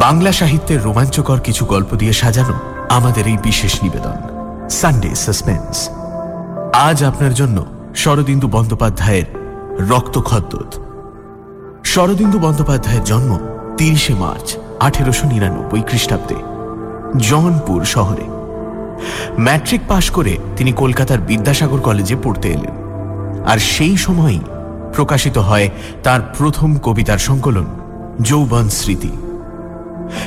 বাংলা সাহিত্যের রোমাঞ্চকর কিছু গল্প দিয়ে সাজানো আমাদের এই বিশেষ নিবেদন সানডে সাসপেন্স আজ আপনার জন্য শরদিন্দু বন্দ্যোপাধ্যায়ের রক্তখদ্দত শরদিন্দু বন্দ্যোপাধ্যায়ের জন্ম তিরিশে মার্চ আঠেরোশো নিরানব্বই খ্রিস্টাব্দে জনপুর শহরে। ম্যাট্রিক পাশ করে তিনি কলকাতার বিদ্যাসাগর কলেজে পড়তে এলেন। আর সেই সময়ই প্রকাশিত হয় তার প্রথম কবিতার সংকলন, যৌবন স্মৃতি।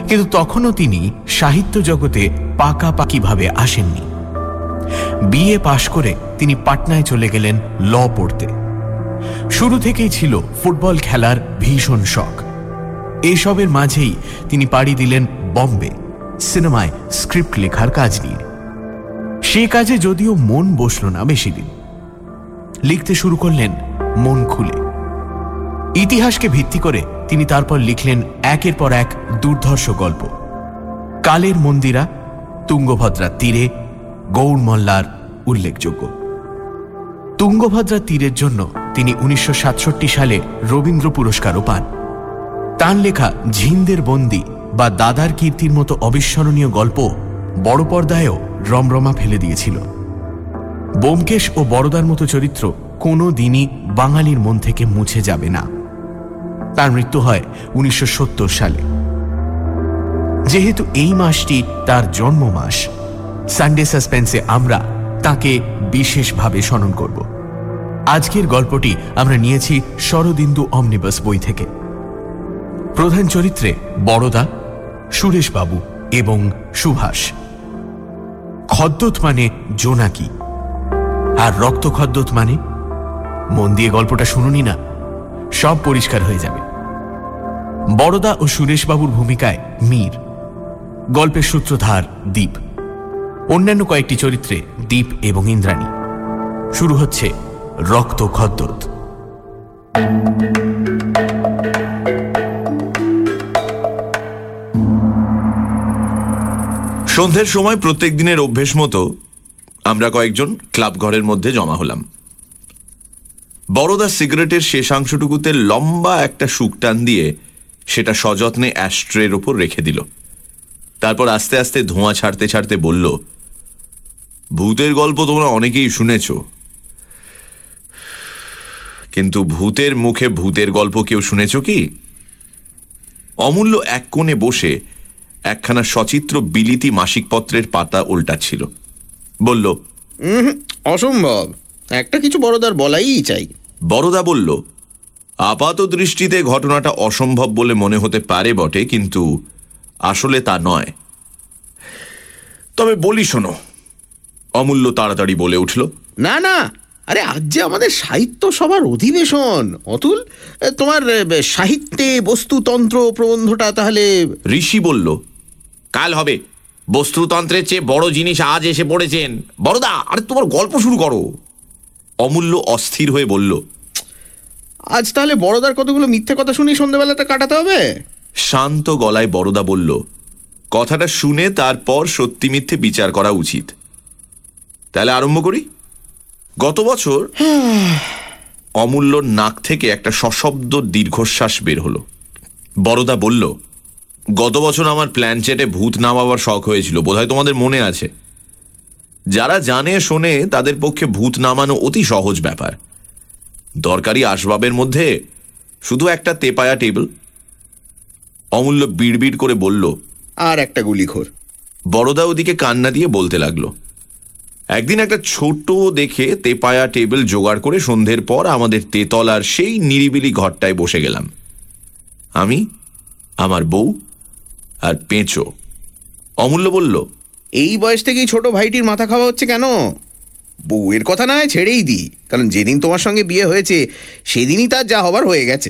কিন্তু তখনও তিনি সাহিত্য জগতে পাকাপাকিভাবে আসেননি। বিএ পাশ করে তিনি পাটনায় চলে গেলেন ল পড়তে। শুরু থেকেই ছিল ফুটবল খেলার ভীষণ শখ। এসবের মাঝেই তিনি পাড়ি দিলেন বম্বে, সিনেমায় স্ক্রিপ্ট লেখার কাজ নিয়ে। সে কাজে যদিও মন বসল না বেশি দিন লিখতে শুরু করলেন মন খুলে। ইতিহাসকে ভিত্তি করে তিনি তারপর লিখলেন একের পর এক দুর্ধর্ষ গল্প। কালের মন্দিরা, তুঙ্গভদ্রা তীরে গৌর মল্লার উল্লেখযোগ্য। তুঙ্গভদ্রা তীরের জন্য তিনি উনিশশো সাতষট্টি সালে রবীন্দ্র পুরস্কারও পান। তাঁর লেখা ঝিন্দের বন্দি বা দাদার কীর্তির মতো অবিস্মরণীয় গল্প বড় পর্দায়ও রমরমা ফেলে দিয়েছিল। বোমকেশ ও বড়দার মতো চরিত্র কোনো দিনই বাঙালির মন থেকে মুছে যাবে না। তার মৃত্যু হয় উনিশশো সত্তর সালে। যেহেতু এই মাসটি তার জন্ম মাস সানডে সাসপেন্সে আমরা তাকে বিশেষভাবে স্মরণ করব। আজকের গল্পটি আমরা নিয়েছি শরদিন্দু অমনিবাস বই থেকে। প্রধান চরিত্রে বড়দা সুরেশবাবু এবং সুভাষ। খদ্দত মানে জোনাকি। আর রক্ত খদ্দত মানে মন দিয়ে গল্পটা শুনুনি না, সব পরিষ্কার হয়ে যাবে। বড়দা ও সুরেশবাবুর ভূমিকায় মীর। গল্পের সূত্রধার দ্বীপ অন্যান্য কয়েকটি চরিত্রে দ্বীপ এবং ইন্দ্রাণী। শুরু হচ্ছে রক্ত খদ্দত সন্ধ্যের সময় প্রত্যেক দিনের অভ্যেস মতো আমরা কয়েকজন ক্লাব ঘরের মধ্যে জমা হলাম। বড়দা সিগারেটের শেষাংশটুকুতে লম্বা একটা টান দিয়ে সেটা সযত্নে অ্যাস্ট্রের ওপর রেখে দিল। তারপর আস্তে আস্তে ধোঁয়া ছাড়তে ছাড়তে বলল ভূতের গল্প তোমরা অনেকেই শুনেছ। কিন্তু ভূতের মুখে ভূতের গল্প কেউ শুনেছ কি? অমূল্য এক কোণে বসে একখানা সচিত্র বিলিতি মাসিক পত্রের পাতা উল্টাচ্ছিল। বলল অসম্ভব। একটা কিছু বড়দার বলাই চাই। বড়দা বলল আপাত দৃষ্টিতে ঘটনাটা অসম্ভব বলে মনে হতে পারে বটে কিন্তু আসলে তা নয়। তবে বলি শোনো অমূল্য তাড়াতাড়ি বলে উঠল না না আরে আজ যে আমাদের সাহিত্য সভার অধিবেশন অতুল তোমার সাহিত্যে বস্তুতন্ত্র প্রবন্ধটা তাহলে ঋষি বলল কাল হবে। বস্তুতন্ত্রের চেয়ে বড় জিনিস আজ এসে পড়েছেন। বড়দা আরে তোমার গল্প শুরু করো। অমূল্য অস্থির হয়ে বলল আজ তাহলে বড়দার কতগুলো মিথ্যে কথা শুনি সন্ধ্যেবেলাটা কাটাতে হবে? শান্ত গলায় বড়দা বলল কথাটা শুনে তারপর সত্যি মিথ্যে বিচার করা উচিত। তাহলে আরম্ভ করি? গত বছর অমূল্য নাক থেকে একটা সশব্দ দীর্ঘশ্বাস বের হলো। বড়দা বলল গত বছর আমার প্ল্যান চেটে ভূত নামাবার শখ হয়েছিল বোধহয় তোমাদের মনে আছে। যারা জানে শোনে তাদের পক্ষে ভূত নামানো অতি সহজ ব্যাপার। দরকারি আসবাবের মধ্যে শুধু একটা তেপায়া টেবিল। অমূল্য বিড়বিড় করে বলল আর একটা গুলিখোর। বড়দা ওদিকে কান্না দিয়ে বলতে লাগল একদিন একটা ছোট দেখে তেপায়া টেবিল জোগাড় করে সন্ধ্যের পর আমাদের তেতলার সেই নিরিবিলি ঘরটায় বসে গেলাম। আমি আমার বউ আর পেঁচো। অমূল্য বলল এই বয়স থেকেই ছোট ভাইটির মাথা খাওয়া হচ্ছে কেন? বউয়ের কথা না ছেড়েই দিই। কারণ যেদিন তোমার সঙ্গে বিয়ে হয়েছে, সেদিনই তার যা হবার হয়ে গেছে।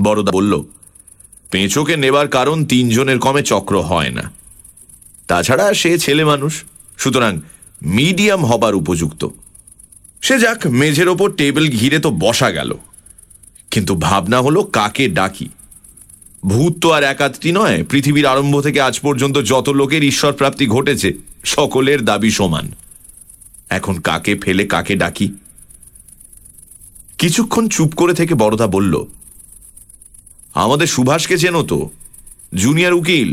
বড়দা বলল, পেঁচোকে নেবার কারণ তিনজনের কমে চক্র হয় না। তাছাড়া সে ছেলে মানুষ। সুতরাং মিডিয়াম হবার উপযুক্ত। সে যাক, মেঝের ওপর টেবিল ঘিরে তো বসা গেল। কিন্তু ভাবনা হলো কাকে ডাকি। ভূত তো আর একাত্রী নয়, পৃথিবীর আরম্ভ থেকে আজ পর্যন্ত যত লোকের ঈশ্বর প্রাপ্তি ঘটেছে, সকলের দাবি সমান। এখন কাকে ফেলে, কাকে ডাকি? কিছুক্ষণ চুপ করে থেকে বড়দা বলল, আমাদের সুভাষকে চেনো তো, জুনিয়র উকিল।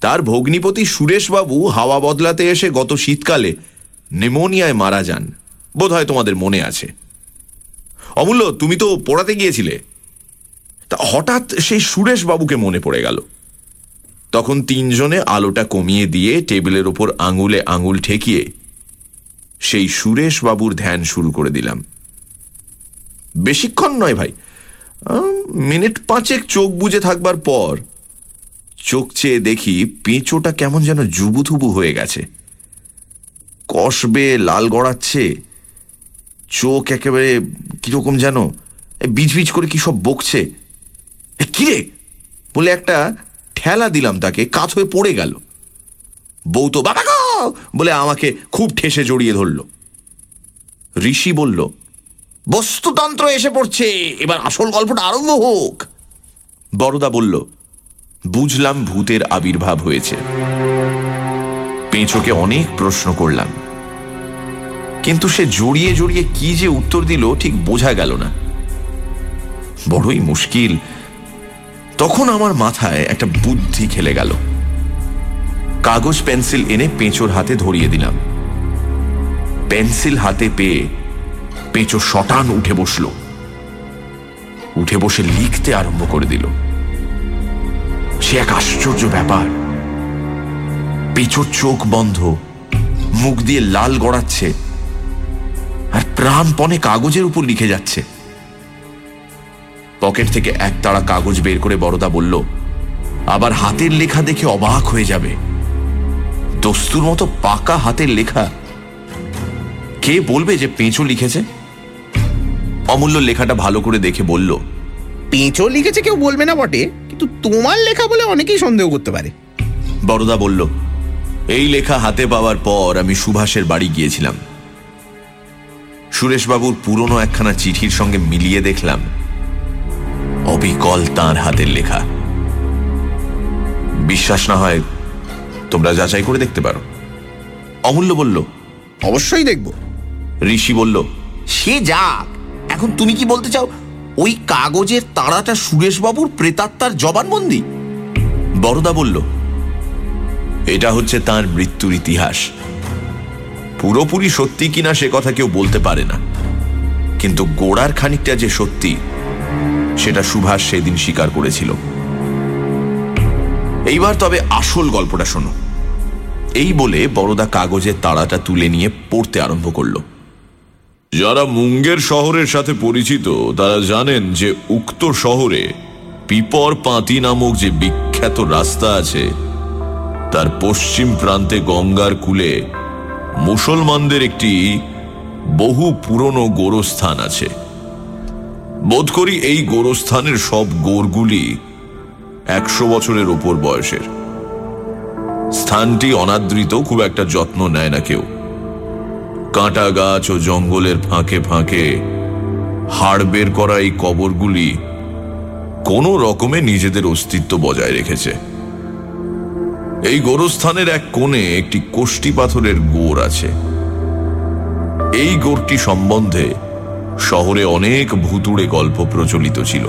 তার ভগ্নিপতি সুরেশবাবু হাওয়া বদলাতে এসে গত শীতকালে নেমোনিয়ায় মারা যান। বোধ হয় তোমাদের মনে আছে। অমূল্য, তুমি তো পড়াতে গিয়েছিলে। তা হঠাৎ সেই সুরেশবাবুকে মনে পড়ে গেল। তখন তিনজনে আলোটা কমিয়ে দিয়ে টেবিলের ওপর আঙুলে আঙুল ঠেকিয়ে সেই সুরেশ বাবুর ধ্যান শুরু করে দিলাম। বেশিক্ষণ নয় ভাই। মিনিট পাঁচেক চোখ বুজে থাকবার পর চোখ চেয়ে দেখি পেঁচোটা কেমন যেন জুবুথুবু হয়ে গেছে। কষবে, লাল গড়াচ্ছে। চোখ একেবারে কীরকম যেন বিজ বিজ করে কি সব বকছে। কিরে? বলে একটা ঠেলা দিলাম তাকে, কাত হয়ে পড়ে গেল। বউ তো বাবা বলে আমাকে খুব ঠেসে জড়িয়ে ধরল। ঋষি বলল, বস্তুতন্ত্র এসে পড়ছে, এবার আসল গল্পটা আরম্ভ হোক। বড়দা বলল, বুঝলাম ভূতের আবির্ভাব হয়েছে। পেঁচোকে অনেক প্রশ্ন করলাম। কিন্তু সে জড়িয়ে জড়িয়ে কি যে উত্তর দিল ঠিক বোঝা গেল না। বড়ই মুশকিল। তখন আমার মাথায় একটা বুদ্ধি খেলে গেল। কাগজ, পেন্সিল এনে পেঁচোর হাতে ধরিয়ে দিলাম। পেন্সিল হাতে পেয়ে পেঁচো শটান উঠে বসল। উঠে বসে লিখতে আরম্ভ করে দিল। সে এক আশ্চর্য ব্যাপার। পেঁচোর চোখ বন্ধ, মুখ দিয়ে লাল গড়াচ্ছে, আর প্রাণপণে কাগজের উপর লিখে যাচ্ছে। পকেট থেকে এক তাড়া কাগজ বের করে বড়দা বলল, আবার হাতের লেখা দেখে অবাক হয়ে যাবে। দস্তুর মতো পাকা হাতের লেখা। কে বলবে যে পেঁচো লিখেছে? অমূল্য লেখাটা ভালো করে দেখে বলল পেঁচো লিখেছে কেউ বলবে না বটে কিন্তু তোমার লেখা বলে অনেকেই সন্দেহ করতে পারে। বড়দা বলল এই লেখা হাতে পাওয়ার পর আমি সুভাষের বাড়ি গিয়েছিলাম। সুরেশবাবুর পুরনো একখানা চিঠির সঙ্গে মিলিয়ে দেখলাম অবিকল তাঁর হাতের লেখা। বিশ্বাস না হয় তোমরা যাচাই করে দেখতে পারো। অমূল্য বলল অবশ্যই দেখব। ঋষি বলল সে যাক এখন তুমি কি বলতে চাও? ওই কাগজের তাড়াটা সুরেশবাবুর প্রেতাত্মার জবানবন্দি? বড়দা বলল এটা হচ্ছে তার মৃত্যুর ইতিহাস। পুরোপুরি সত্যি কিনা সে কথা কেউ বলতে পারে না। কিন্তু গোড়ার খানিকটা যে সত্যি সেটা সুভাষ সেদিন স্বীকার করেছিল। এইবার তবে আসল গল্পটা শোনো। এই বলে বড়দা কাগজের তাড়াটা তুলে নিয়ে পড়তে আরম্ভ করল। যারা মুঙ্গের শহরের সাথে পরিচিত, তারা জানেন যে উক্ত শহরে পিপর পাঁতি নামক যে বিখ্যাত রাস্তা আছে, তার পশ্চিম প্রান্তে গঙ্গার কূলে মুসলমানদের একটি বহু পুরনো গোরস্থান আছে। বোধ করি এই গোরস্থানের সব গোরগুলি একশো বছরের ওপর বয়সের। স্থানটি অনাদৃত, খুব একটা যত্ন নেয় না কেউ। কাঁটা গাছ ও জঙ্গলের ফাঁকে ফাঁকে হাড় বের করা এই কবরগুলি কোনো রকমে নিজেদের অস্তিত্ব বজায় রেখেছে। এই গোরস্থানের এক কোণে একটি কোষ্টি পাথরের গোর আছে। এই গোরটি সম্বন্ধে শহরে অনেক ভুতুড়ে গল্প প্রচলিত ছিল।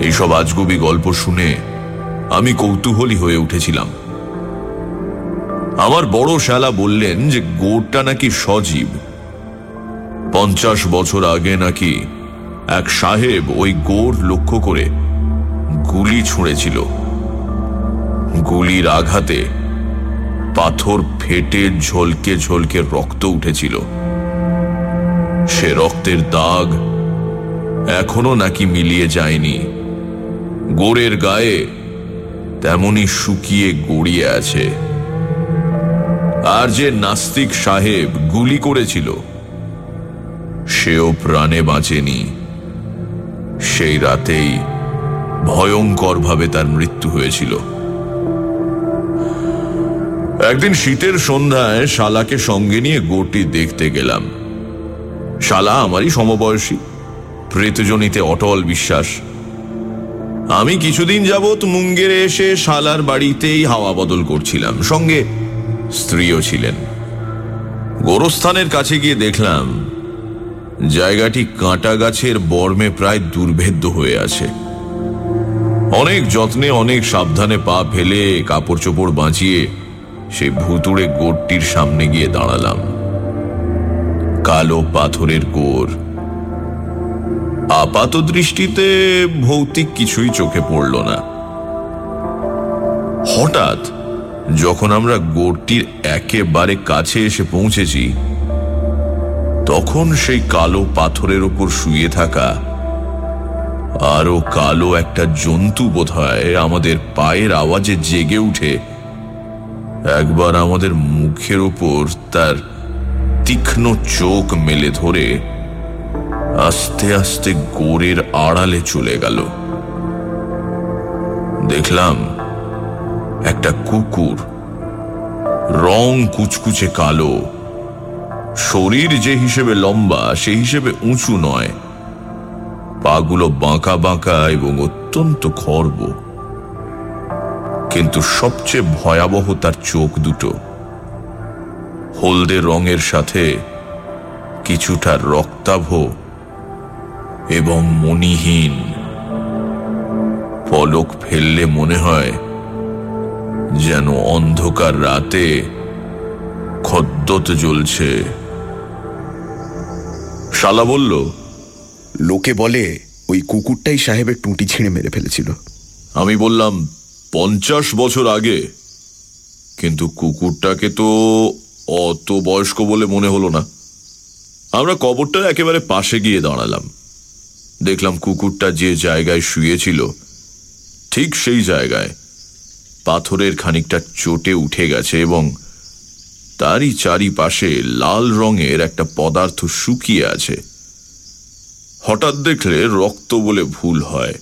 এইসব আজগুবি গল্প শুনে আমি কৌতূহলী হয়ে উঠেছিলাম। আমার বড় শালা বললেন যে গোরটা নাকি সজীব। পঞ্চাশ বছর আগে নাকি এক সাহেব ওই গোর লক্ষ্য করে গুলি ছুঁড়েছিল। গুলির আঘাতে পাথর ফেটে ঝলকে ঝলকে রক্ত উঠেছিল। সে রক্তের দাগ এখনও নাকি মিলিয়ে যায়নি। গোরের গায়ে তেমনি শুকিয়ে গড়িয়ে আছে। আর যে নাস্তিক সাহেব গুলি করেছিল, সেও প্রাণে বাঁচেনি। সেই রাতেই ভয়ঙ্করভাবে তার মৃত্যু হয়েছিল। একদিন শীতের সন্ধ্যায় শালাকে সঙ্গে নিয়ে গোটি দেখতে গেলাম। শালা আমারই সমবয়সী, প্রেতজনিতে অটল বিশ্বাস। আমি কিছুদিন যাবৎ মুঙ্গেরে এসে শালার বাড়িতেই হাওয়া বদল করছিলাম। সঙ্গে স্ত্রীও ছিলেন। গোরস্থানের কাছে গিয়ে দেখলাম, জায়গাটি কাঁটা গাছের বর্মে প্রায় দুর্ভেদ্য হয়ে আছে। অনেক যত্নে, অনেক সাবধানে পা ফেলে কাপড় চোপড় বাঁচিয়ে সেই ভুতুড়ে গোটটির সামনে গিয়ে দাঁড়ালাম। কালো পাথরের গোর আপাত দৃষ্টিতে ভৌতিক কিছুই চোখে পড়ল না। হঠাৎ যখন আমরা গোরটির একেবারে কাছে এসে পৌঁছেছি, তখন সেই কালো পাথরের ওপর শুয়ে থাকা আরও কালো একটা জন্তু বোধহয় আমাদের পায়ের আওয়াজে জেগে উঠে একবার আমাদের মুখের ওপর তার তীক্ষ্ণ চোখ মেলে ধরে আস্তে আস্তে গোরের আড়ালে চলে গেল। দেখলাম একটা কুকুর। রং কুচকুচে কালো। শরীর যে হিসেবে লম্বা সেই হিসেবে উঁচু নয়। পাগুলো বাঁকা বাঁকা এবং অত্যন্ত খর্ব। কিন্তু সবচেয়ে ভয়াবহ তার চোখ দুটো। হলদে রঙের সাথে কিছুটা রক্তাভ এবং মণিহীন। পলক ফেললে মনে হয় যেন অন্ধকার রাতে খদ্দত জ্বলছে। শালা বলল লোকে বলে ওই কুকুরটাই সাহেবের টুঁটি ছিঁড়ে মেরে ফেলেছিল। আমি বললাম পঞ্চাশ বছর আগে। কিন্তু কুকুরটাকে তো অত বয়স্ক বলে মনে হলো না। আমরা কবরটার একেবারে পাশে গিয়ে দাঁড়ালাম। দেখলাম কুকুরটা যে জায়গায় শুয়েছিল ঠিক সেই জায়গায়। পাথরের খানিকটা চটে উঠে গেছে এবং তারই চারিপাশে লাল রঙের একটা পদার্থ শুকিয়ে আছে। হঠাৎ দেখলে রক্ত বলে ভুল হয়।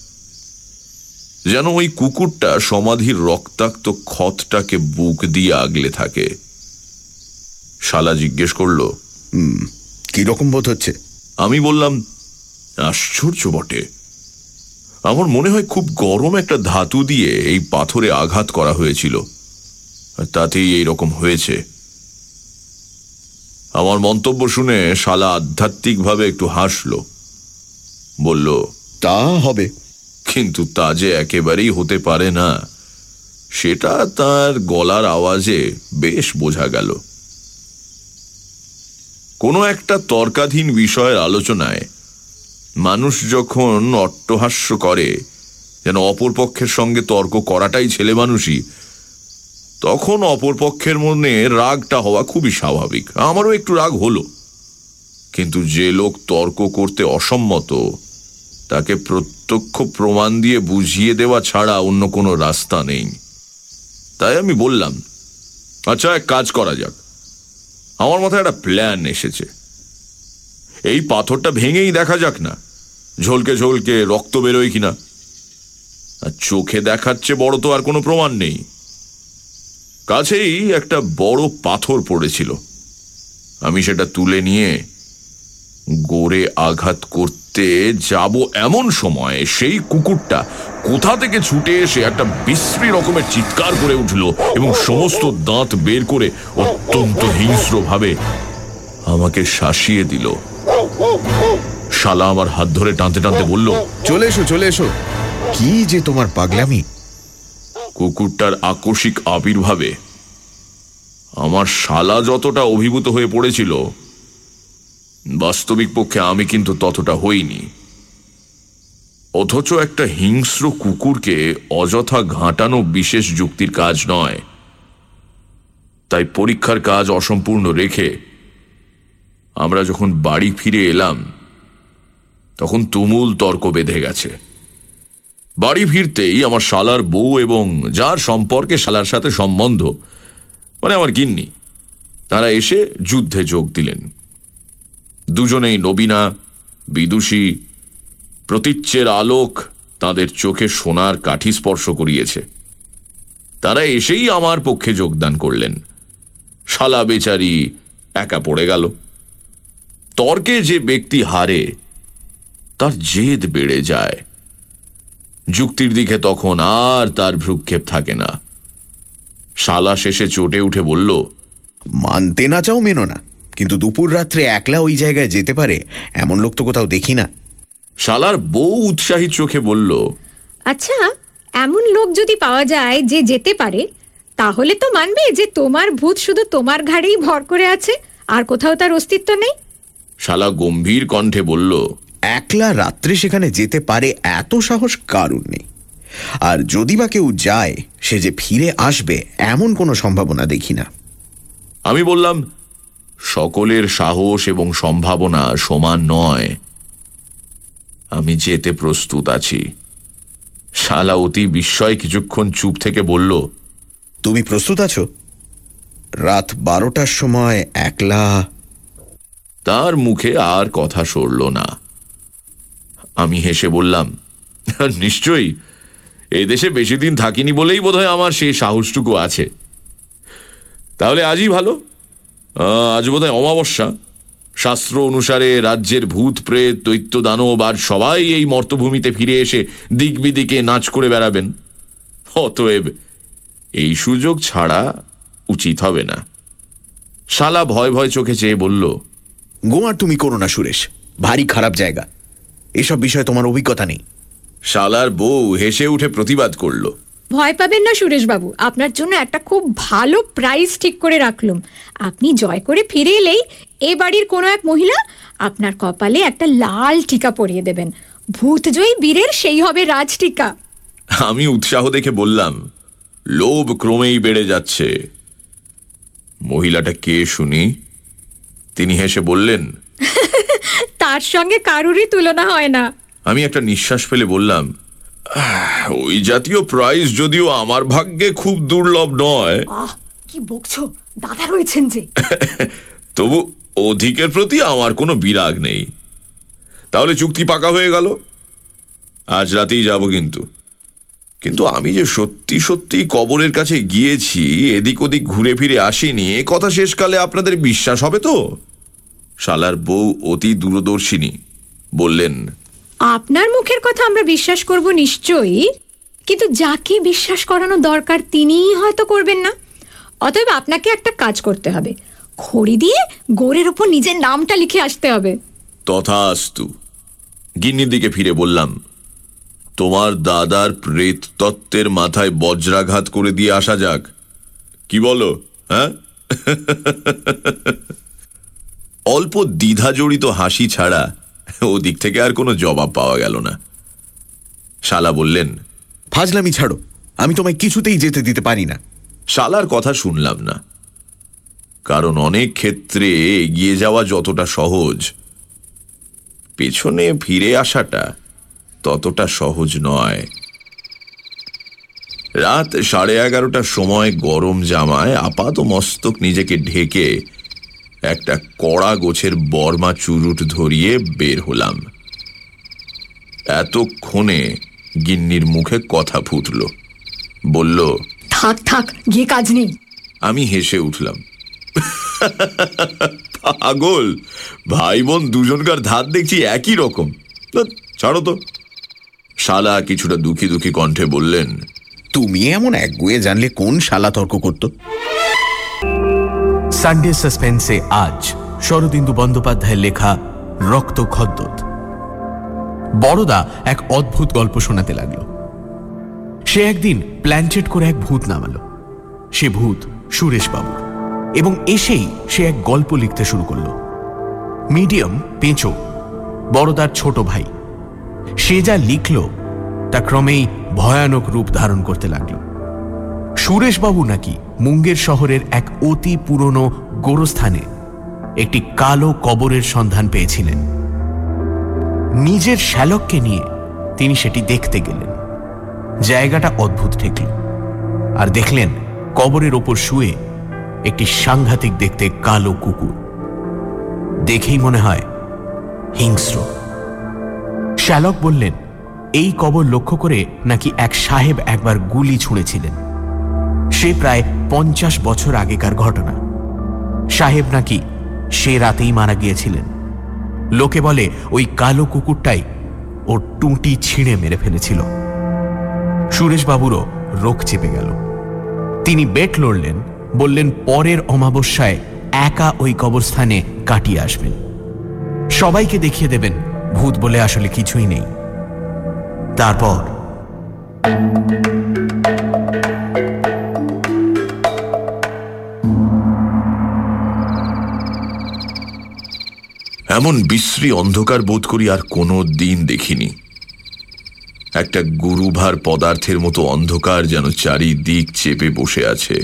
যেন ওই কুকুরটা সমাধির রক্তাক্ত ক্ষতটাকে বুক দিয়ে আগলে থাকে। শালা জিজ্ঞেস করল কীরকম বোধ হচ্ছে? আমি বললাম আশ্চর্য বটে। আমার মনে হয় খুব গরম একটা ধাতু দিয়ে এই পাথরে আঘাত করা হয়েছিল। তাতেই এই রকম হয়েছে। আমার মন্তব্য শুনে শালা আধ্যাত্মিকভাবে একটু হাসলো। বলল তা হবে। কিন্তু তা যে একেবারেই হতে পারে না সেটা তার গলার আওয়াজে বেশ বোঝা গেল। কোনো একটা তর্কাধীন বিষয়ের আলোচনায় মানুষ যখন অট্টহাস্য করে, যেন অপর পক্ষের সঙ্গে তর্ক করাটাই ছেলে মানুষই, তখন অপর পক্ষের মনে রাগটা হওয়া খুবই স্বাভাবিক। আমারও একটু রাগ হলো। কিন্তু যে লোক তর্ক করতে অসম্মত, তাকে প্রত্যক্ষ প্রমাণ দিয়ে বুঝিয়ে দেওয়া ছাড়া অন্য কোনো রাস্তা নেই। তাই আমি বললাম আচ্ছা এক কাজ করা যাক। আমার মাথায় একটা প্ল্যান এসেছে। এই পাথরটা ভেঙেই দেখা যাক না। ঝলকে ঝলকে রক্ত বেরোয় কিনা। আর চোখে দেখাচ্ছে বড় তো আর কোনো প্রমাণ নেই। কাছেই একটা বড় পাথর পড়েছিল। আমি সেটা তুলে নিয়ে গোড়ে আঘাত করতে যাব এমন সময় সেই কুকুরটা কোথা থেকে ছুটে এসে একটা বিশ্রী রকমের চিৎকার করে উঠল এবং সমস্ত দাঁত বের করে অত্যন্ত হিংস্র ভাবে আমাকে শাসিয়ে দিল। শালা আমার হাত ধরে টানতে টানতে বলল, চলে এসো চলে এসো। কি যে তোমার পাগলামি? কুকুরটার আকস্মিক আবির্ভাবে আমার শালা যতটা অভিভূত হয়ে পড়েছিল, বাস্তবিক পক্ষে আমি কিন্তু ততটা হইনি। অথচ একটা হিংস্র কুকুরকে অযথা ঘাঁটানো বিশেষ যুক্তির কাজ নয়। তাই পরীক্ষার কাজ অসম্পূর্ণ রেখে আমরা যখন বাড়ি ফিরে এলাম, তখন তুমুল তর্ক বেঁধে গেছে। বাড়ি ফিরতেই আমার শালার বউ এবং যার সম্পর্কে শালার সাথে সম্বন্ধ মানে আমার গিন্নি, তারা এসে যুদ্ধে যোগ দিলেন। দুজনেই নবীনা, বিদুষী, প্রতীচ্যের আলোক তাদের চোখে সোনার কাঠি স্পর্শ করিয়েছে। তারা এসেই আমার পক্ষে যোগদান করলেন। শালা বেচারি একা পড়ে গেল। তর্কে যে ব্যক্তি হারে তার জেদ বেড়ে যায়। যুক্তির দিকে তখন আর তার ভ্রুক্ষেপ থাকে না। শালা শেষে চটে উঠে বলল মানতে না চাও মেনো না কিন্তু দুপুর রাত্রে একলা ওই জায়গায় যেতে পারে এমন লোক তো কোথাও দেখি না। শালার বউ উৎসাহী চোখে বলল আচ্ছা এমন লোক যদি পাওয়া যায় যে যেতে পারে তাহলে তো মানবে যে তোমার ভূত শুধু তোমার ঘাড়েই ভর করে আছে আর কোথাও তার অস্তিত্ব নেই? শালা গম্ভীর কণ্ঠে বলল একলা রাত্রে সেখানে যেতে পারে এত সাহস কারুর নেই। আর যদি বা কেউ যায় সে যে ফিরে আসবে এমন কোনো সম্ভাবনা দেখি না। আমি বললাম সকলের সাহস এবং সম্ভাবনা সমান নয়। আমি যেতে প্রস্তুত আছি। শালা অতি বিস্ময় কিছুক্ষণ চুপ থেকে বলল তুমি প্রস্তুত আছো? রাত বারোটার সময় একলা তার মুখে আর কথা সরল না। আমি হেসে বললাম, নিশ্চয়ই এই দেশে বেশি দিন থাকিনি বলেই বোধহয় আমার সেই সাহসটুকু আছে। তাহলে আজই ভালো। আজ বোধহয় অমাবস্যা। শাস্ত্র অনুসারে রাজ্যের ভূত, প্রেত, দৈত্য, দানব আর সবাই এই মর্তভূমিতে ফিরে এসে দিক বিদিকে নাচ করে বেড়াবেন। অতএব এই সুযোগ ছাড়া উচিত হবে না। শালা ভয় ভয় চোখে চেয়ে বলল গোয়ার তুমি করো না সুরেশ। ভারী খারাপ জায়গা। এসব বিষয়ে তোমার অভিজ্ঞতা নেই। শালার বউ হেসে উঠে প্রতিবাদ করল। ভয় পাবেন না সুরেশবাবু। আপনার জন্য একটা খুব ভালো প্রাইজ ঠিক করে রাখলুম। আপনি জয় করে ফিরে এলেই এ বাড়ির কোনো এক মহিলা আপনার কপালে একটা লাল টিকা পরিয়ে দেবেন। ভূতজয়ী বীরের সেই হবে রাজ টিকা আমি উৎসাহ দেখে বললাম লোভ ক্রমেই বেড়ে যাচ্ছে। মহিলাটা কে শুনি? তিনি হেসে বললেন তার সঙ্গে কারুরই তুলনা হয় না। আমি একটা নিঃশ্বাস ফেলে বললাম "আহ, ওই জাতীয় প্রাইজ যদিও আমার ভাগ্যে খুব দুর্লভ নয়। কি বকছো? দাদা রয়েছেন যে। তবু অধিকের প্রতি আমার কোনো বিরাগ নেই। তাহলে চুক্তি পাকা হয়ে গেল। আজ রাতেই যাব কিন্তু। কিন্তু আমি যে সত্যি সত্যি কবরের কাছে গিয়েছি এদিক ওদিক ঘুরে ফিরে আসিনি এ কথা শেষকালে আপনাদের বিশ্বাস হবে তো? শালার বউ অতি দূরদর্শিনী। বললেন আপনার মুখের কথা আমরা বিশ্বাস করব নিশ্চয়ই কিন্তু যাকে বিশ্বাস করানো দরকার তিনিই হয়তো করবেন না। অতএব আপনাকে একটা কাজ করতে হবে খড়ি দিয়ে গোড়ের ওপর নিজের নামটা লিখে আসতে হবে। তথাস্তু। গিন্নির দিকে ফিরে বললাম তোমার দাদার প্রেত তত্ত্বের মাথায় বজ্রাঘাত করে দিয়ে আসা যাক। কি বলো হ্যাঁ? অল্প দ্বিধা জড়িত হাসি ছাড়া ওদিক থেকে আর কোনো জবাব পাওয়া গেল না। শালা বললেন ফাজলামি ছাড়ো আমি তোমায় কিছুতেই যেতে দিতে পারি না। শালার কথা শুনলাম না। কারণ অনেক ক্ষেত্রে এগিয়ে যাওয়া যতটা সহজ পেছনে ফিরে আসাটা ততটা সহজ নয়। রাত সাড়ে এগারোটার সময় গরম জামায় আপাত মস্তক নিজেকে ঢেকে একটা কড়া গোছের বর্মা চুরুট ধরিয়ে বের হলাম। এতক্ষণে গিন্নির মুখে কথা ফুটল। বলল থাক থাক গিয়ে কাজ নেই। আমি হেসে উঠলাম। পাগল ভাই বোন দুজনকার ধার দেখছি একই রকম। ছাড়ো তো। শালা কিছুটা দুঃখী দুঃখী কণ্ঠে বললেন তুমি এমন একগুয়ে জানলে কোন শালা তর্ক করতো? সানডে সাসপেন্সে আজ শরদিন্দু বন্দ্যোপাধ্যায়ের লেখা রক্ত খদ্দত বড়দা এক অদ্ভুত গল্প শোনাতে লাগল। সে একদিন প্ল্যানচেট করে এক ভূত নামালো। সে ভূত সুরেশবাবু এবং এসেই সে এক গল্প লিখতে শুরু করল। মিডিয়াম পেঁচো, বড়দার ছোট ভাই। সে যা লিখল তা ক্রমেই ভয়ানক রূপ ধারণ করতে লাগল। সুরেশবাবু নাকি মুঙ্গের শহরের এক অতি পুরনো গোরস্থানে একটি কালো কবরের সন্ধান পেয়েছিলেন। নিজের শ্যালককে নিয়ে তিনি সেটি দেখতে গেলেন। জায়গাটা অদ্ভুত ঠেকল আর দেখলেন কবরের ওপর শুয়ে একটি সাংঘাতিক দেখতে কালো কুকুর। দেখেই মনে হয় হিংস্র। শ্যালক বললেন, এই কবর লক্ষ্য করে নাকি এক সাহেব একবার গুলি ছুঁড়েছিলেন। সে প্রায় পঞ্চাশ বছর আগেকার ঘটনা। সাহেব নাকি সে রাতেই মারা গিয়েছিলেন। লোকে বলে ওই কালো কুকুরটাই ওর টুঁটি ছিঁড়ে মেরে ফেলেছিল। সুরেশবাবুরও রোগ চেপে গেল। তিনি বেট লড়লেন, বললেন পরের অমাবস্যায় একা ওই কবরস্থানে কাটিয়ে আসবেন। সবাইকে দেখিয়ে দেবেন, ভূত বলে আসলে কিছুই নেই। তারপর এমন বিশ্রী অন্ধকার বোধ করি আর কোনো দিন দেখিনি। একটা গুরুভার পদার্থের মতো অন্ধকার যেন চারিদিক চেপে বসে আছে।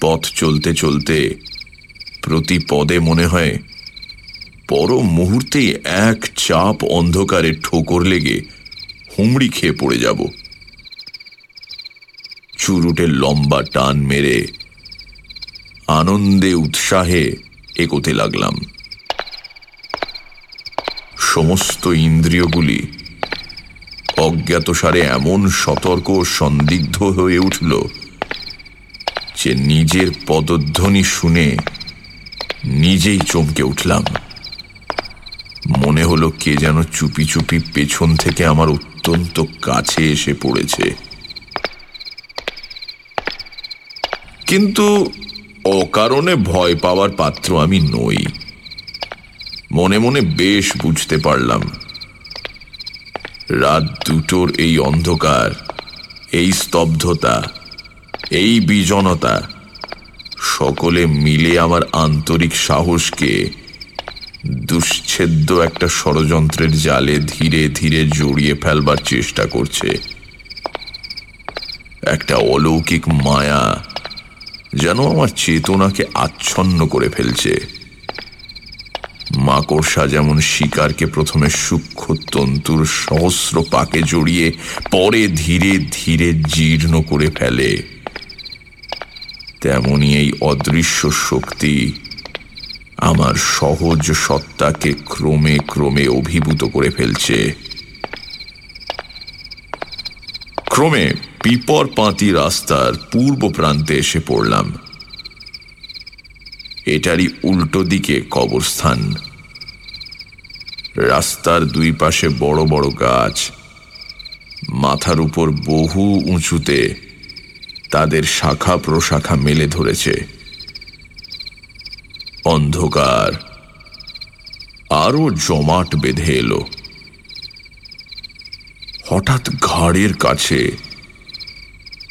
পথ চলতে চলতে প্রতি পদে মনে হয় পর মুহূর্তেই এক চাপ অন্ধকারে ঠোকর লেগে হুমড়ি খেয়ে পড়ে যাব। চুরুটে লম্বা টান মেরে আনন্দে উৎসাহে এগোতে লাগলাম। সমস্ত ইন্দ্রিয়গুলি অজ্ঞাতসারে এমন সতর্ক সন্দিগ্ধ হয়ে উঠল যে নিজের পদধ্বনি শুনে নিজেই চমকে উঠলাম। মনে হলো কে যেন চুপি চুপি পেছন থেকে আমার অত্যন্ত কাছে এসে পড়েছে। কিন্তু অকারণে ভয় পাওয়ার পাত্র আমি নই। মনে মনে বেশ বুঝতে পারলাম। রাত দুটোর এই অন্ধকার, এই স্তব্ধতা, এই বিজনতা, সকলে মিলে আমার আন্তরিক সাহসকে দুশ্ছেদ্য একটা ষড়যন্ত্রের জালে ধীরে ধীরে জড়িয়ে ফেলবার চেষ্টা করছে। একটা অলৌকিক মায়া যেন আমার চেতনাকে আচ্ছন্ন করে ফেলছে। মাকড়সা যেমন শিকারকে প্রথমে সূক্ষ্ম তন্তুর সহস্র পাকে জড়িয়ে পরে ধীরে ধীরে জীর্ণ করে ফেলে, তেমনি এই অদৃশ্য শক্তি আমার সহজ সত্তাকে ক্রমে ক্রমে অভিভূত করে ফেলছে। ক্রমে পিপর পাঁতি রাস্তার পূর্ব প্রান্তে এসে পড়লাম। এটারই উল্টো দিকে কবরস্থান। রাস্তার দুই পাশে বড় বড় গাছ। মাথার উপর বহু উঁচুতে তাদের শাখা প্রশাখা মেলে ধরেছে। অন্ধকার। আরও জমাট বেঁধে এলো। হঠাৎ ঘাড়ের কাছে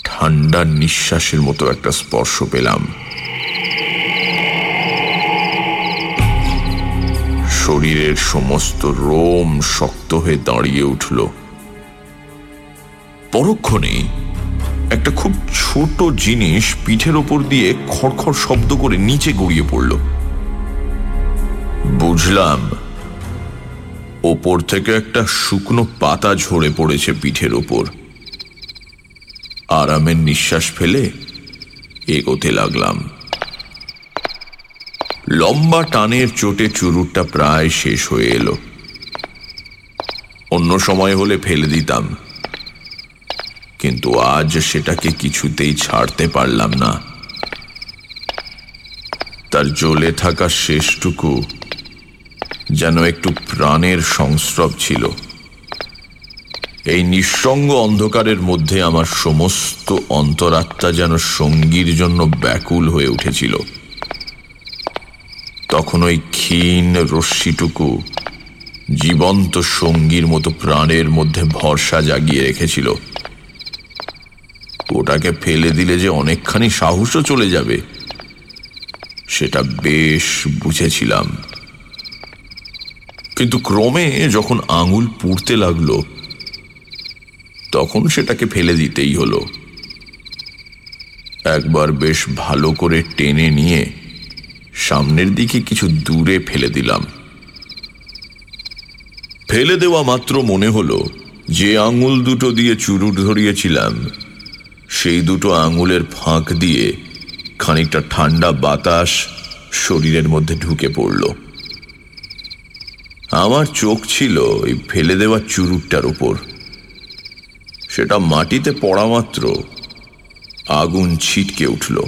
ঠান্ডা নিঃশ্বাসের মতো একটা স্পর্শ পেলাম। শরীরের সমস্ত রোম শক্ত হয়ে দাঁড়িয়ে উঠল। পরক্ষণেই একটা খুব ছোট জিনিস পিঠের ওপর দিয়ে খড়খড় শব্দ করে নিচে গড়িয়ে পড়ল। বুঝলাম, ওপর থেকে একটা শুকনো পাতা ঝরে পড়েছে পিঠের ওপর। আরামের নিঃশ্বাস ফেলে এগোতে লাগলাম। লম্বা টানের চোটে চুরুটটা প্রায় শেষ হয়ে এলো। অন্য সময় হলে ফেলে দিতাম। কিন্তু আজ সেটাকে কিছুতেই ছাড়তে পারলাম না। তার জ্বলে থাকা শেষটুকু যেন একটু প্রাণের সংস্রব ছিল। এই নিঃসঙ্গ অন্ধকারের মধ্যে আমার সমস্ত অন্তরাত্মা যেন সঙ্গীর জন্য ব্যাকুল হয়ে উঠেছিল। তখন ওই ক্ষীণ রশ্মিটুকু জীবন্ত সঙ্গীর মতো প্রাণের মধ্যে ভরসা জাগিয়ে রেখেছিল। ওটাকে ফেলে দিলে যে অনেকখানি সাহসও চলে যাবে, সেটা বেশ বুঝেছিলাম। কিন্তু ক্রমে যখন আঙুল পুড়তে লাগল, তখন সেটাকে ফেলে দিতেই হলো। একবার বেশ ভালো করে টেনে নিয়ে সামনের দিকে কিছু দূরে ফেলে দিলাম। ফেলে দেওয়া মাত্র মনে হলো যে আঙুল দুটো দিয়ে চুরুট ধরিয়েছিলাম। সেই দুটো আঙুলের ফাঁক দিয়ে খানিকটা ঠান্ডা বাতাস শরীরের মধ্যে ঢুকে পড়ল। আমার চোখ ছিল ওই ফেলে দেওয়া চুরুটটার উপর। সেটা মাটিতে পড়া মাত্র আগুন ছিটকে উঠল।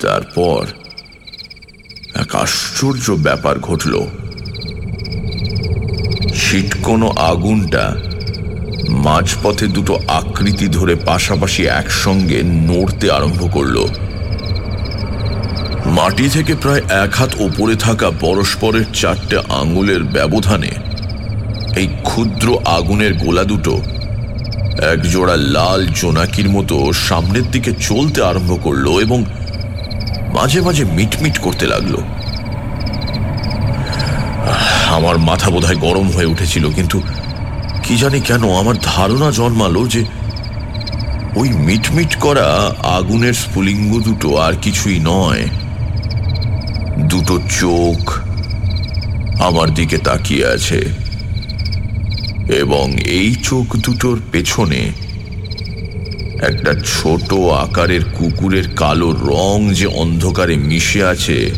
তারপর এক আশ্চর্য ব্যাপার ঘটল। ছিটকোনো আগুনটা মাঝপথে দুটো আকৃতি ধরে পাশাপাশি একসঙ্গে নড়তে আরম্ভ করল। মাটি থেকে প্রায় এক হাত ওপরে থাকা পরস্পরের চারটে আঙুলের ব্যবধানে এই ক্ষুদ্র আগুনের গোলা দুটো একজোড়া লাল জোনাকির মতো সামনের দিকে চলতে আরম্ভ করল এবং মাঝে মাঝে মিটমিট করতে লাগল। আমার মাথা বোধহয় গরম হয়ে উঠেছিল, কিন্তু কি জানি কেন আমার ধারণা জন্মালো যে ওই মিটমিট করা আগুনের স্ফুলিঙ্গ দুটো আর কিছুই নয়। দুটো চোখ আমার দিকে তাকিয়ে আছে। এবং এই চোখ দুটোর পেছনে একটা ছোট আকারের কুকুরের কালো রং যে অন্ধকারে মিশে আছে,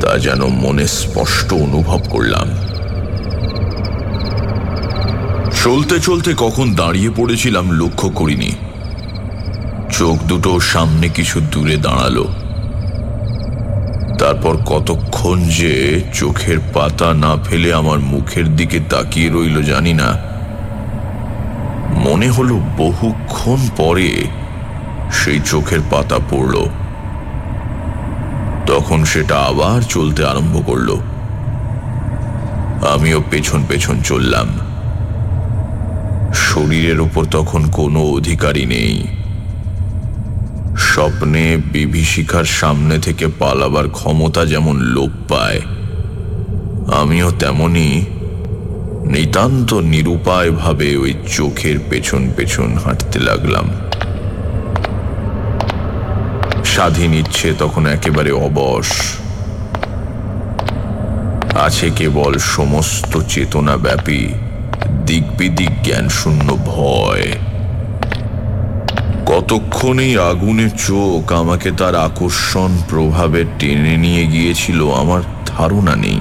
তা যেন মনে স্পষ্ট অনুভব করলাম। চলতে চলতে কখন দাঁড়িয়ে পড়েছিলাম লক্ষ্য করিনি। চোখ দুটো সামনে কিছু দূরে দাঁড়াল। তারপর কতক্ষণ যে চোখের পাতা না ফেলে আমার মুখের দিকে তাকিয়ে রইল জানি না। মনে হলো বহুক্ষণ পরে সেই চোখের পাতা পড়ল। তখন সেটা আবার চলতে আরম্ভ করল। আমিও পেছন পেছন চললাম। শরীরের ওপর তখন কোনো অধিকারী নেই। স্বপ্নে বিভীষিকার সামনে থেকে পালাবার ক্ষমতা যেমন লোপ পায়, আমিও তেমনি নিতান্ত নিরুপায় ভাবে ওই চোখের পেছন পেছন হাঁটতে লাগলাম। স্বাধীন ইচ্ছে তখন একেবারে অবশ। আছে কেবল সমস্ত চেতনা ব্যাপী দিকবিদিক জ্ঞান শূন্য ভয় কতক্ষণেই আগুনের চোখ আমাকে তার আকর্ষণ প্রভাবে টেনে নিয়ে গিয়েছিল আমার ধারণা নেই।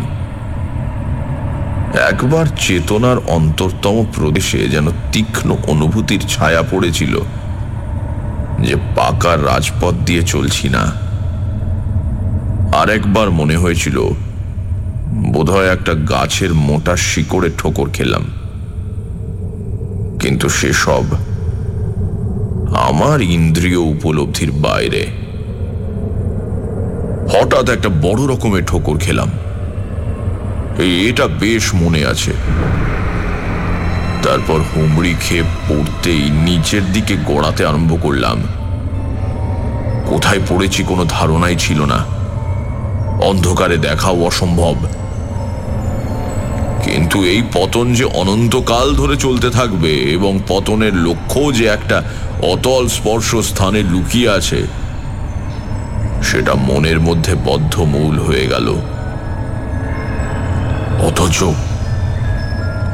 একবার চেতনার অন্তরতম প্রদেশে যেন তীক্ষ্ণ অনুভূতির ছায়া পড়েছিল যে পাকা রাজপথ দিয়ে চলছি না। আরেকবার মনে হয়েছিল, বোধহয় একটা গাছের মোটা শিকড়ে ঠোকর খেলাম। কিন্তু সেসব আমার ইন্দ্রিয় উপলব্ধির বাইরে। হঠাৎ একটা বড় রকমের ঠোকর খেলাম। এটা বেশ মনে আছে। তারপর হুমড়ি খেয়ে পড়তেই নিচের দিকে গড়াতে আরম্ভ করলাম। কোথায় পড়েছি কোনো ধারণাই ছিল না। অন্ধকারে দেখাও অসম্ভব। কিন্তু এই পতন যে অনন্তকাল ধরে চলতে থাকবে এবং পতনের লক্ষ্য যে একটা অতল স্পর্শ স্থানে লুকিয়ে আছে, সেটা মনের মধ্যে বদ্ধমূল হয়ে গেল। অথচ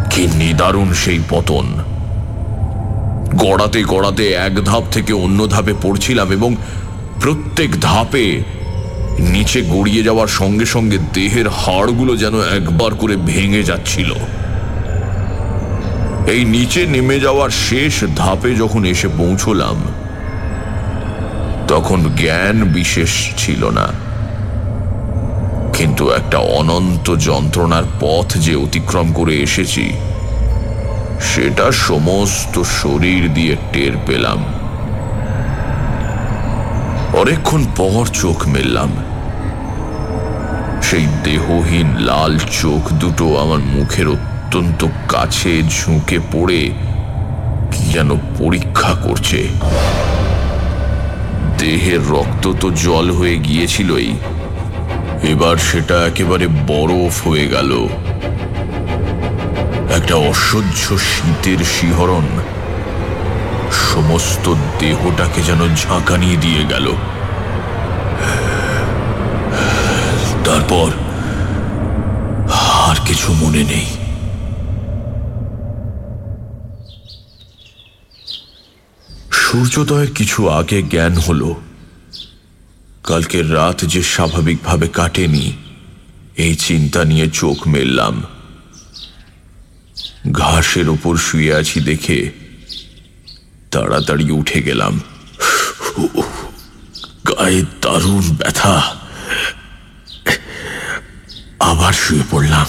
কি নিদারুণ সেই পতন। গড়াতে গড়াতে এক ধাপ থেকে অন্য ধাপে পড়ছিলাম এবং প্রত্যেক ধাপে নিচে গড়িয়ে যাওয়ার সঙ্গে সঙ্গে দেহের হাড়গুলো যেন একবার করে ভেঙে যাচ্ছিল। এই নিচে নেমে যাওয়ার শেষ ধাপে যখন এসে পৌঁছলাম, তখন জ্ঞান বিশেষ ছিল না। কিন্তু একটা অনন্ত যন্ত্রণার পথ যে অতিক্রম করে এসেছি, সেটা সমস্ত শরীর দিয়ে টের পেলাম। অনেকক্ষণ পর চোখ মেললাম। সেই দেহহীন লাল চোখ দুটো আমার মুখের অত্যন্ত কাছে ঝুঁকে পড়ে কি যেন পরীক্ষা করছে। দেহের রক্ত তো জল হয়ে গিয়েছিলই। এবার সেটা একেবারে বরফ হয়ে গেল। একটা অসহ্য শীতের শিহরণ সমস্ত দেহটাকে যেন ঝাঁকানিয়ে দিয়ে গেল। তারপর আর কিছু মনে নেই। সূর্যোদয়ের কিছু আগে জ্ঞান হলো। কালকের রাত যে স্বাভাবিকভাবে কাটেনি, এই চিন্তা নিয়ে চোখ মেললাম। ঘাসের ওপর শুয়ে আছি দেখে তাড়াতাড়ি উঠে গেলাম। গায়ে দারুণ ব্যথা। আবার শুয়ে পড়লাম।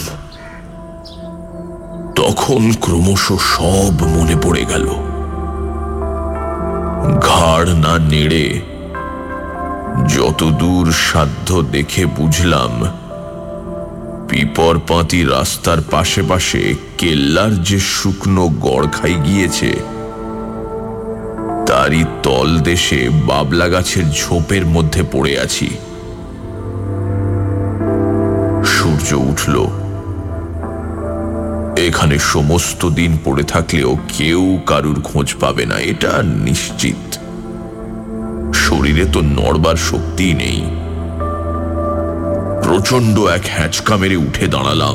তখন ক্রমশ সব মনে পড়ে গেল। ঘাড় না নেড়ে যতদূর সাধ্য দেখে বুঝলাম পিপর পাতি রাস্তার পাশে পাশে কেল্লার যে শুকনো গড় খাই গিয়েছে, তারই তল দেশে বাবলা গাছের ঝোপের মধ্যে পড়ে আছি। সূর্য উঠল। এখানে সমস্ত দিন পড়ে থাকলেও কেউ কারুর খোঁজ পাবে না, এটা নিশ্চিত। শরীরে তো নড়বার শক্তি নেই। প্রচণ্ড এক হ্যাঁচকা মেরে উঠে দাঁড়ালাম।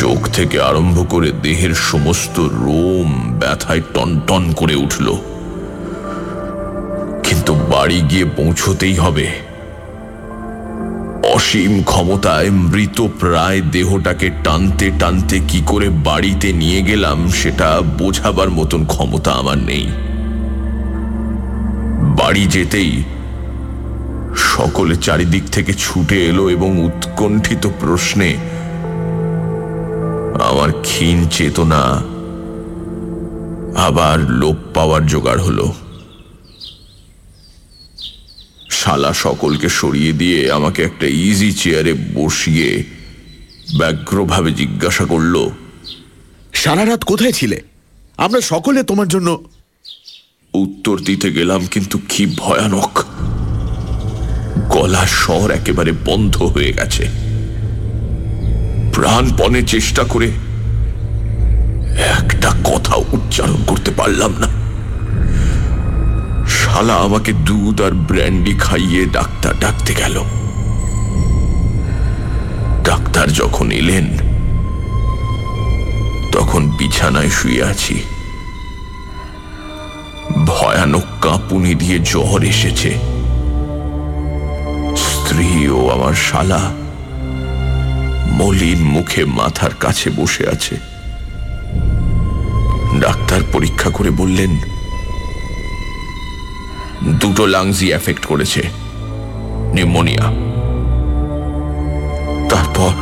চোখ থেকে আরম্ভ করে দেহের সমস্ত রোম ব্যথায় টনটন করে উঠল। কিন্তু বাড়ি গিয়ে পৌঁছতেই হবে। অসীম ক্ষমতায় মৃত প্রায় দেহটাকে টানতে টানতে কি করে বাড়িতে নিয়ে গেলাম, সেটা বোঝাবার মতন ক্ষমতা আমার নেই। বাড়ি যেতেই সকলে চারিদিক থেকে ছুটে এলো এবং উৎকণ্ঠিত প্রশ্নে, আমার ক্ষীণ চেতনা আবার লোপ পাওয়ার জোগাড় হলো। শালা সকলকে সরিয়ে দিয়ে আমাকে একটা ইজি চেয়ারে বসিয়ে ব্যগ্রভাবে জিজ্ঞাসা করল, সারা রাত কোথায় ছিলে? আমরা সকলে তোমার জন্য উত্তর দিতে গেলাম, কিন্তু কি ভয়ানক। গলার স্বর একেবারে বন্ধ হয়ে গেছে। প্রাণপণে চেষ্টা করে একটা কথা উচ্চারণ করতে পারলাম না। শালা আমাকে দুধ আর ব্র্যান্ডি খাইয়ে ডাক্তার ডাকতে গেল। ডাক্তার যখন এলেন, তখন বিছানায় শুয়ে আছি। ভয়ানক কাঁপুনি দিয়ে জ্বর এসেছে। স্ত্রী ও আমার শালা মলিন মুখে মাথার কাছে বসে আছে। ডাক্তার পরীক্ষা করে বললেন, দুটো লাংসই এফেক্ট করেছে, নিউমোনিয়া। তারপর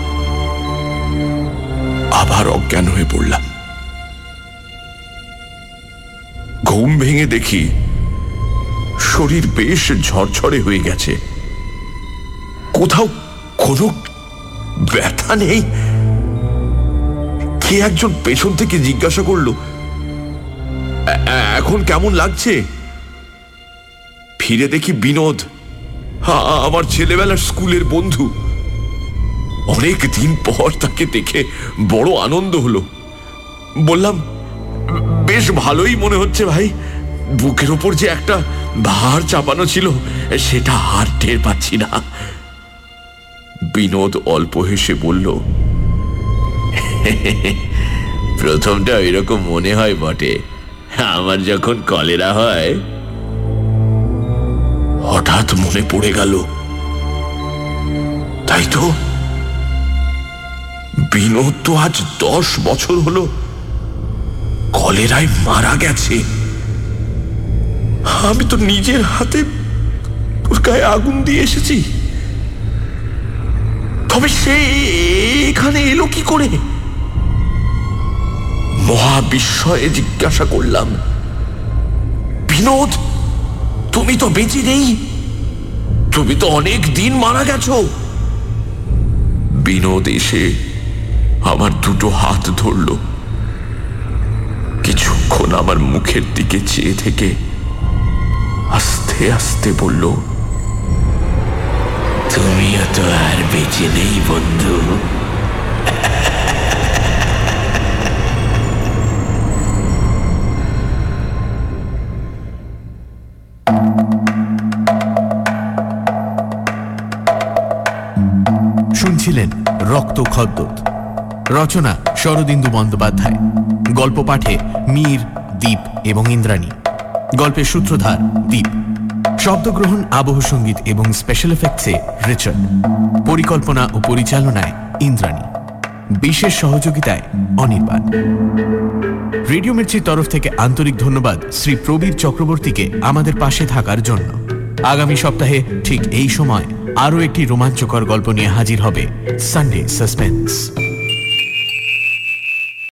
আবার অজ্ঞান হয়ে পড়লাম। ঘুম ভেঙে দেখি শরীর বেশ ঝরঝরে হয়ে গেছে। কোথাও কোনো ব্যথা নেই? কে একজন পেছন থেকে জিজ্ঞাসা করল, "এ- এ- এখন কেমন লাগছে? ফিরে দেখি বিনোদ আমার ছেলেবেলার স্কুলের বন্ধু। অনেক দিন পর তাকে দেখে বড় আনন্দ হলো। বললাম বেশ ভালোই মনে হচ্ছে ভাই। বুকের ওপর যে একটা ভার চাপানো ছিল, সেটা আর টের পাচ্ছি না। বিনোদ অল্প হেসে বলল, প্রথমটা এরকম মনে হয় বটে। আমার যখন কলেরা হয়, হঠাৎ মনে পড়ে গেল, তাই তো? বিনোদ তো আজ দশ বছর হলো কলেরায় মারা গেছে। আমি তো নিজের হাতে ওর গায়ে আগুন দিয়ে এসেছি। তবে সে এখানে এলো কি করে? মহাবিস্ময়ে জিজ্ঞাসা করলাম, বিনোদ, তুমি তো বেঁচে নেই। তুমি তো অনেক দিন মারা গেছ। বিনোদ এসে আমার দুটো হাত ধরলো। কিছুক্ষণ আমার মুখের দিকে চেয়ে থেকে আস্তে আস্তে বলল তুমিও তো আর বেঁচে নেই, বন্ধু। শুনছিলেন রক্ত খদ্দত রচনা শরদিন্দু বন্দ্যোপাধ্যায়। গল্প পাঠে মীর, দীপ এবং ইন্দ্রাণী। গল্পের সূত্রধার দীপ। শব্দগ্রহণ, আবহ সংগীত এবং স্পেশাল এফেক্টসে রিচার্ড। পরিকল্পনা ও পরিচালনায় ইন্দ্রাণী। বিশেষ সহযোগিতায় অনির্বাণ। রেডিও মির্চির তরফ থেকে আন্তরিক ধন্যবাদ শ্রী প্রবীর চক্রবর্তীকে আমাদের পাশে থাকার জন্য। আগামী সপ্তাহে ঠিক এই সময় আরও একটি রোমাঞ্চকর গল্প নিয়ে হাজির হবে সানডে সাসপেন্স